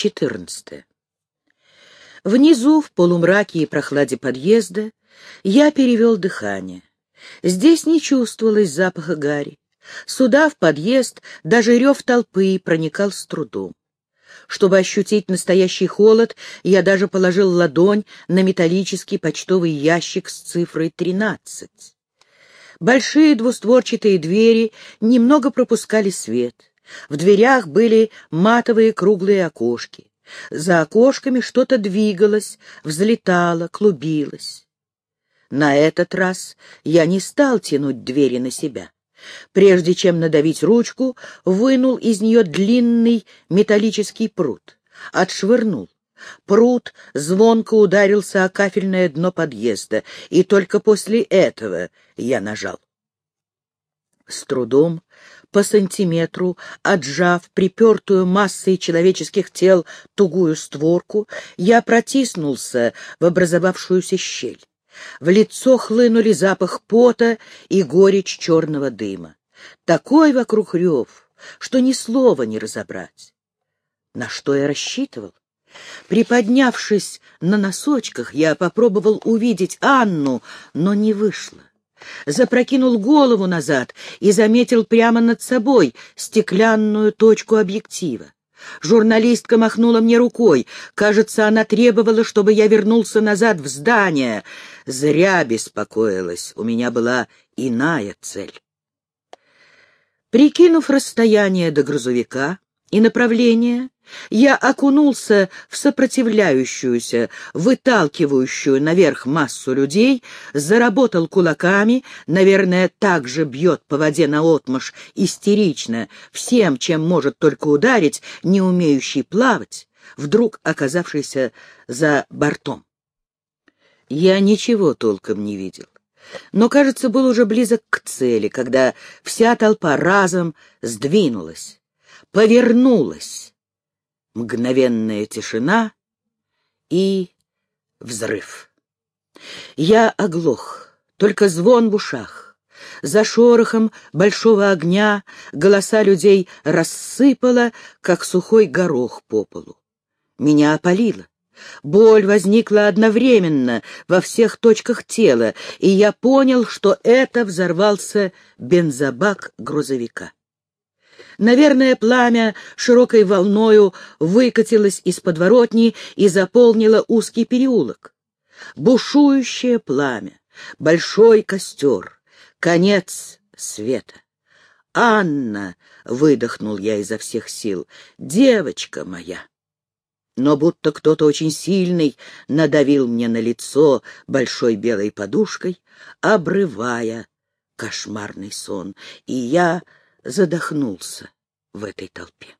14. Внизу, в полумраке и прохладе подъезда, я перевел дыхание. Здесь не чувствовалось запаха гари. Сюда, в подъезд, даже рев толпы проникал с трудом. Чтобы ощутить настоящий холод, я даже положил ладонь на металлический почтовый ящик с цифрой 13. Большие двустворчатые двери немного пропускали свет. В дверях были матовые круглые окошки. За окошками что-то двигалось, взлетало, клубилось. На этот раз я не стал тянуть двери на себя. Прежде чем надавить ручку, вынул из нее длинный металлический пруд. Отшвырнул. Пруд звонко ударился о кафельное дно подъезда, и только после этого я нажал. С трудом, по сантиметру, отжав припертую массой человеческих тел тугую створку, я протиснулся в образовавшуюся щель. В лицо хлынули запах пота и горечь черного дыма. Такой вокруг рев, что ни слова не разобрать. На что я рассчитывал? Приподнявшись на носочках, я попробовал увидеть Анну, но не вышло. Запрокинул голову назад и заметил прямо над собой стеклянную точку объектива. Журналистка махнула мне рукой. Кажется, она требовала, чтобы я вернулся назад в здание. Зря беспокоилась. У меня была иная цель. Прикинув расстояние до грузовика и направление, я окунулся в сопротивляющуюся, выталкивающую наверх массу людей, заработал кулаками, наверное, так же бьет по воде наотмашь, истерично, всем, чем может только ударить, не умеющий плавать, вдруг оказавшийся за бортом. Я ничего толком не видел но, кажется, был уже близок к цели, когда вся толпа разом сдвинулась, повернулась, мгновенная тишина и взрыв. Я оглох, только звон в ушах. За шорохом большого огня голоса людей рассыпало, как сухой горох по полу. Меня опалило. Боль возникла одновременно во всех точках тела, и я понял, что это взорвался бензобак грузовика. Наверное, пламя широкой волною выкатилось из подворотни и заполнило узкий переулок. Бушующее пламя, большой костер, конец света. «Анна!» — выдохнул я изо всех сил. «Девочка моя!» Но будто кто-то очень сильный надавил мне на лицо большой белой подушкой, обрывая кошмарный сон, и я задохнулся в этой толпе.